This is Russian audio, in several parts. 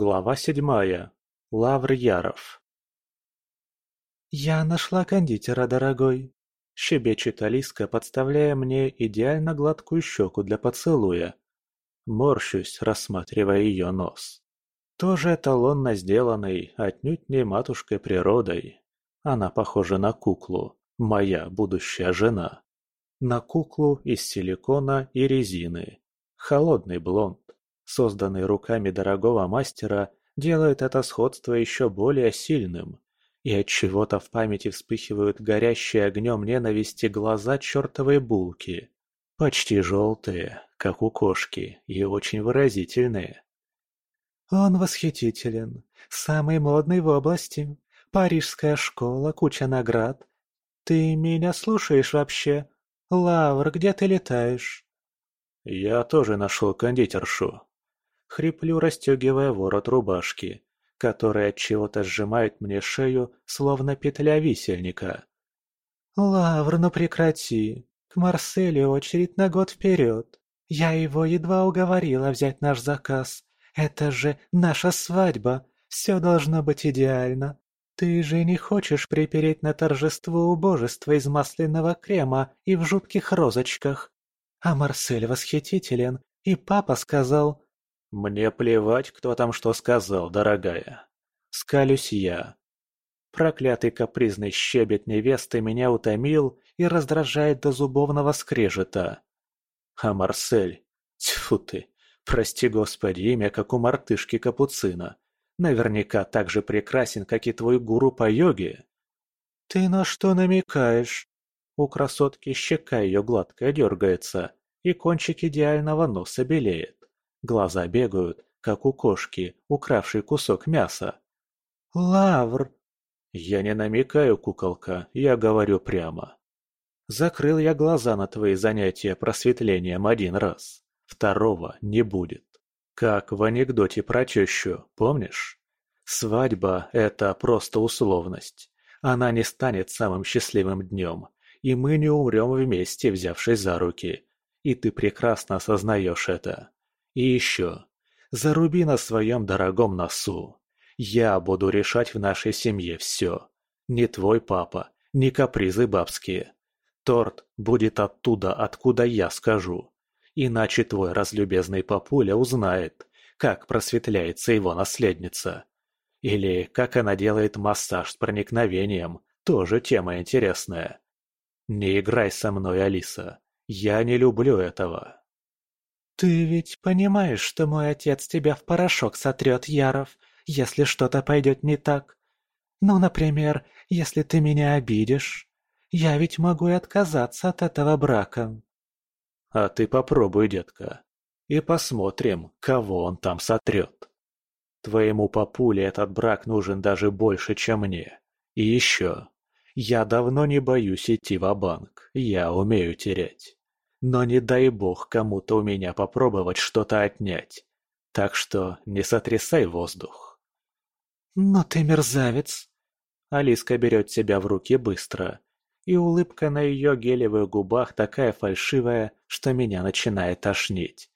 Глава седьмая. Лавр Яров. «Я нашла кондитера, дорогой», — щебечет Алиска, подставляя мне идеально гладкую щеку для поцелуя. Морщусь, рассматривая ее нос. Тоже эталонно сделанный, отнюдь не матушкой природой. Она похожа на куклу, моя будущая жена. На куклу из силикона и резины. Холодный блонд, созданный руками дорогого мастера, делает это сходство еще более сильным. И от чего то в памяти вспыхивают горящие огнем ненависти глаза чертовой булки. Почти желтые, как у кошки, и очень выразительные. «Он восхитителен, самый модный в области. Парижская школа, куча наград. Ты меня слушаешь вообще? Лавр, где ты летаешь?» «Я тоже нашел кондитершу». Хриплю, расстегивая ворот рубашки, который от чего-то сжимает мне шею, словно петля висельника. «Лавр, ну прекрати. К Марселю очередь на год вперед. Я его едва уговорила взять наш заказ. Это же наша свадьба. Все должно быть идеально. Ты же не хочешь припереть на торжество убожества из масляного крема и в жутких розочках. А Марсель восхитителен, и папа сказал... Мне плевать, кто там что сказал, дорогая. Скалюсь я. Проклятый капризный щебет невесты меня утомил и раздражает до зубовного скрежета. А Марсель... Тьфу ты, прости господи, имя как у мартышки капуцина. Наверняка так же прекрасен, как и твой гуру по йоге. Ты на что намекаешь? У красотки щека ее гладкая дергается, и кончик идеального носа белеет. Глаза бегают, как у кошки, укравшей кусок мяса. «Лавр!» «Я не намекаю, куколка, я говорю прямо. Закрыл я глаза на твои занятия просветлением один раз. Второго не будет. Как в анекдоте про тещу, помнишь? Свадьба – это просто условность. Она не станет самым счастливым днем, и мы не умрем вместе, взявшись за руки. И ты прекрасно осознаешь это. И еще. Заруби на своем дорогом носу. Я буду решать в нашей семье все. Не твой папа, не капризы бабские. Торт будет оттуда, откуда я скажу. Иначе твой разлюбезный папуля узнает, как просветляется его наследница. Или как она делает массаж с проникновением, тоже тема интересная. Не играй со мной, Алиса. Я не люблю этого. Ты ведь понимаешь, что мой отец тебя в порошок сотрет, Яров, если что-то пойдет не так? Ну, например, если ты меня обидишь. Я ведь могу и отказаться от этого брака. А ты попробуй, детка. И посмотрим, кого он там сотрет. Твоему папуле этот брак нужен даже больше, чем мне. И еще. Я давно не боюсь идти в банк я умею терять. Но не дай бог кому-то у меня попробовать что-то отнять. Так что не сотрясай воздух. «Но ты мерзавец!» Алиска берет себя в руки быстро и улыбка на ее гелевых губах такая фальшивая, что меня начинает тошнить.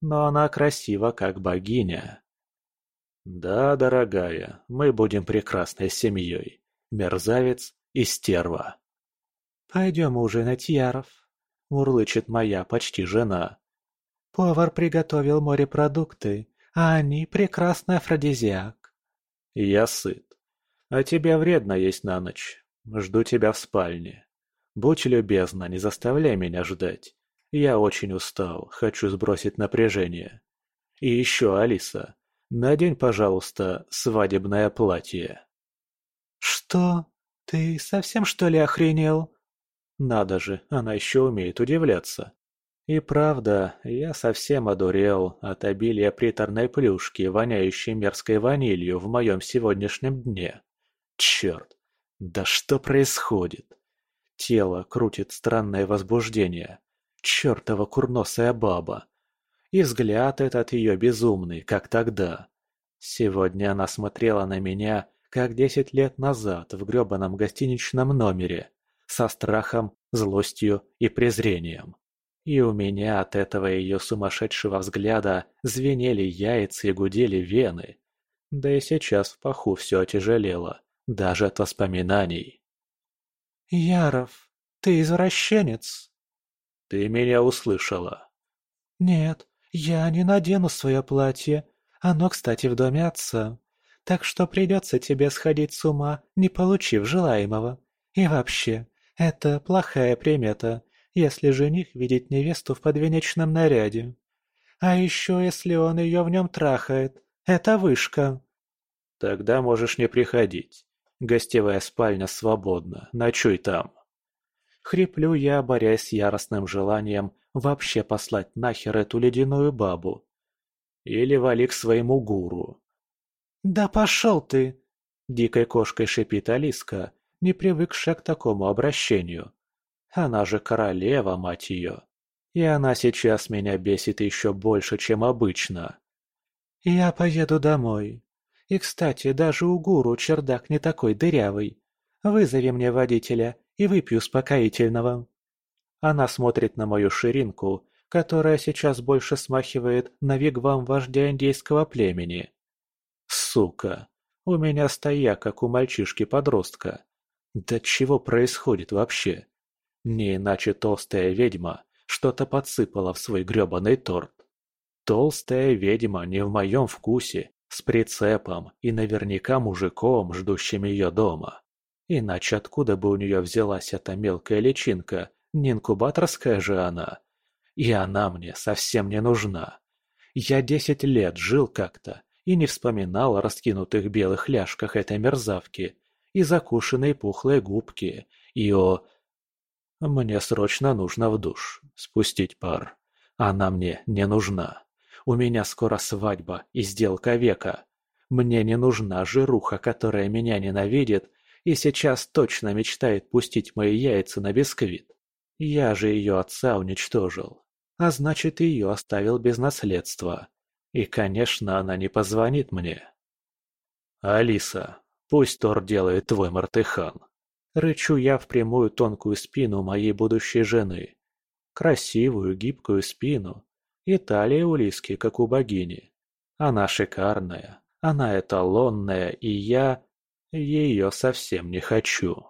Но она красива, как богиня. Да, дорогая, мы будем прекрасной семьей. Мерзавец и стерва. «Пойдем ужинать, Яров», — мурлычет моя почти жена. «Повар приготовил морепродукты, а они прекрасный афродизиак». «Я сыт. А тебе вредно есть на ночь. Жду тебя в спальне. Будь любезна, не заставляй меня ждать. Я очень устал, хочу сбросить напряжение. И еще, Алиса, надень, пожалуйста, свадебное платье. Что? Ты совсем что ли охренел? Надо же, она еще умеет удивляться. И правда, я совсем одурел от обилия приторной плюшки, воняющей мерзкой ванилью в моем сегодняшнем дне. Черт, да что происходит? Тело крутит странное возбуждение. Чертова курносая баба. И взгляд этот ее безумный, как тогда. Сегодня она смотрела на меня, как десять лет назад в гребаном гостиничном номере, со страхом, злостью и презрением. И у меня от этого ее сумасшедшего взгляда звенели яйца и гудели вены. Да и сейчас в паху все отяжелело, даже от воспоминаний. «Яров, ты извращенец!» «Ты меня услышала!» «Нет, я не надену свое платье. Оно, кстати, в доме отца. Так что придется тебе сходить с ума, не получив желаемого. И вообще, это плохая примета, если жених видит невесту в подвенечном наряде. А еще если он ее в нем трахает. Это вышка. Тогда можешь не приходить. Гостевая спальня свободна, ночуй там. Хриплю я, борясь с яростным желанием вообще послать нахер эту ледяную бабу. Или вали к своему гуру. «Да пошел ты!» Дикой кошкой шипит Алиска, не привыкшая к такому обращению. Она же королева, мать ее. И она сейчас меня бесит еще больше, чем обычно. «Я поеду домой. И, кстати, даже у гуру чердак не такой дырявый. Вызови мне водителя и выпью успокоительного». Она смотрит на мою ширинку, которая сейчас больше смахивает на вигвам вождя индейского племени. Сука, у меня стоя, как у мальчишки-подростка. Да чего происходит вообще? Не иначе толстая ведьма что-то подсыпала в свой грёбаный торт. Толстая ведьма не в моем вкусе, с прицепом и наверняка мужиком, ждущим ее дома. Иначе откуда бы у нее взялась эта мелкая личинка, не инкубаторская же она? И она мне совсем не нужна. Я десять лет жил как-то и не вспоминал о раскинутых белых ляжках этой мерзавки, и закушенной пухлой губки, и о... Мне срочно нужно в душ, спустить пар. Она мне не нужна. У меня скоро свадьба и сделка века. Мне не нужна жируха, которая меня ненавидит и сейчас точно мечтает пустить мои яйца на бисквит. Я же ее отца уничтожил, а значит ее оставил без наследства. И, конечно, она не позвонит мне. Алиса, Пусть Тор делает твой мартыхан. Рычу я в прямую тонкую спину моей будущей жены. Красивую, гибкую спину. И талия у Лиски, как у богини. Она шикарная, она эталонная, и я... ее совсем не хочу.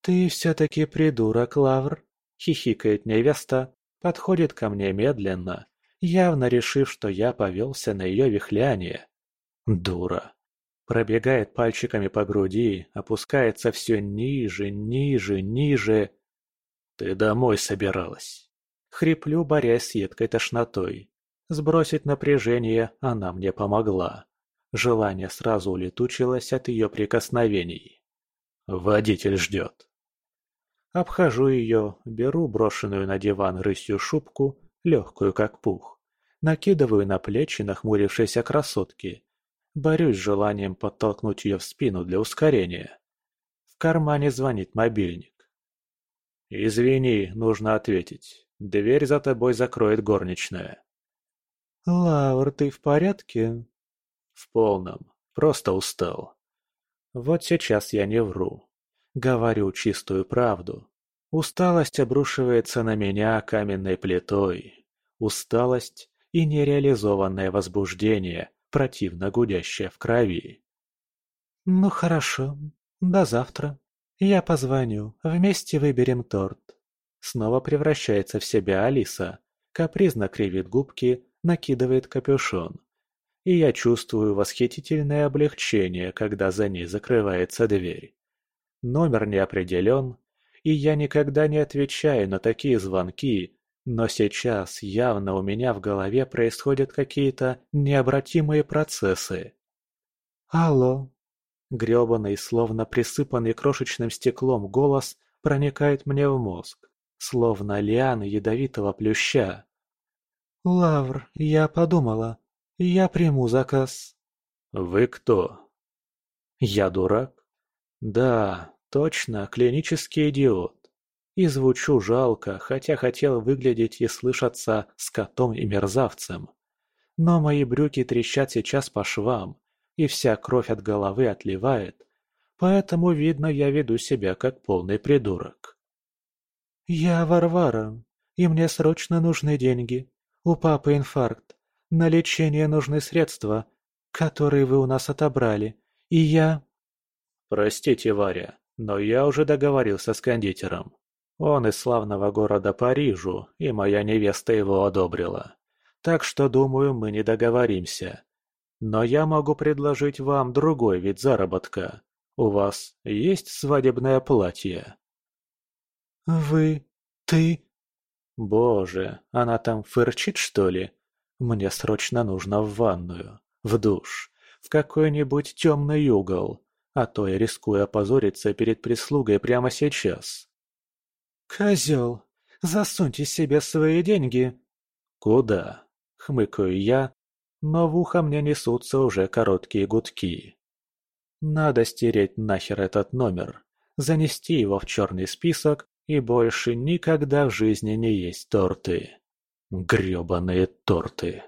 «Ты все-таки придурок, Лавр!» — хихикает невеста, подходит ко мне медленно, явно решив, что я повелся на ее вихляние. Дура. Пробегает пальчиками по груди, опускается все ниже, ниже, ниже. «Ты домой собиралась?» Хриплю, борясь с едкой тошнотой. Сбросить напряжение она мне помогла. Желание сразу улетучилось от ее прикосновений. «Водитель ждет». Обхожу ее, беру брошенную на диван рысью шубку, легкую как пух. Накидываю на плечи нахмурившейся красотки Борюсь с желанием подтолкнуть ее в спину для ускорения. В кармане звонит мобильник. «Извини, нужно ответить. Дверь за тобой закроет горничная». «Лаур, ты в порядке?» «В полном. Просто устал. Вот сейчас я не вру. Говорю чистую правду. Усталость обрушивается на меня каменной плитой. Усталость и нереализованное возбуждение, противно гудящая в крови. «Ну хорошо, до завтра. Я позвоню, вместе выберем торт». Снова превращается в себя Алиса, капризно кривит губки, накидывает капюшон. И я чувствую восхитительное облегчение, когда за ней закрывается дверь. Номер не определен, и я никогда не отвечаю на такие звонки, но сейчас явно у меня в голове происходят какие-то необратимые процессы. «Алло!» Грёбаный, словно присыпанный крошечным стеклом голос проникает мне в мозг, словно лианы ядовитого плюща. «Лавр, я подумала. Я приму заказ». «Вы кто?» «Я дурак?» «Да, точно, клинический идиот. И звучу жалко, хотя хотел выглядеть и слышаться скотом и мерзавцем. Но мои брюки трещат сейчас по швам, и вся кровь от головы отливает, поэтому, видно, я веду себя как полный придурок. «Я Варвара, и мне срочно нужны деньги. У папы инфаркт. На лечение нужны средства. который вы у нас отобрали, и я...» «Простите, Варя, но я уже договорился с кондитером. Он из славного города Парижу, и моя невеста его одобрила. Так что, думаю, мы не договоримся. Но я могу предложить вам другой вид заработка. У вас есть свадебное платье?» «Вы... ты...» «Боже, она там фырчит, что ли? Мне срочно нужно в ванную, в душ, в какой-нибудь темный угол, а то я рискую опозориться перед прислугой прямо сейчас». «Козел, засуньте себе свои деньги!» «Куда?» — хмыкаю я, но в ухо мне несутся уже короткие гудки. Надо стереть нахер этот номер, занести его в черный список и больше никогда в жизни не есть торты. грёбаные торты.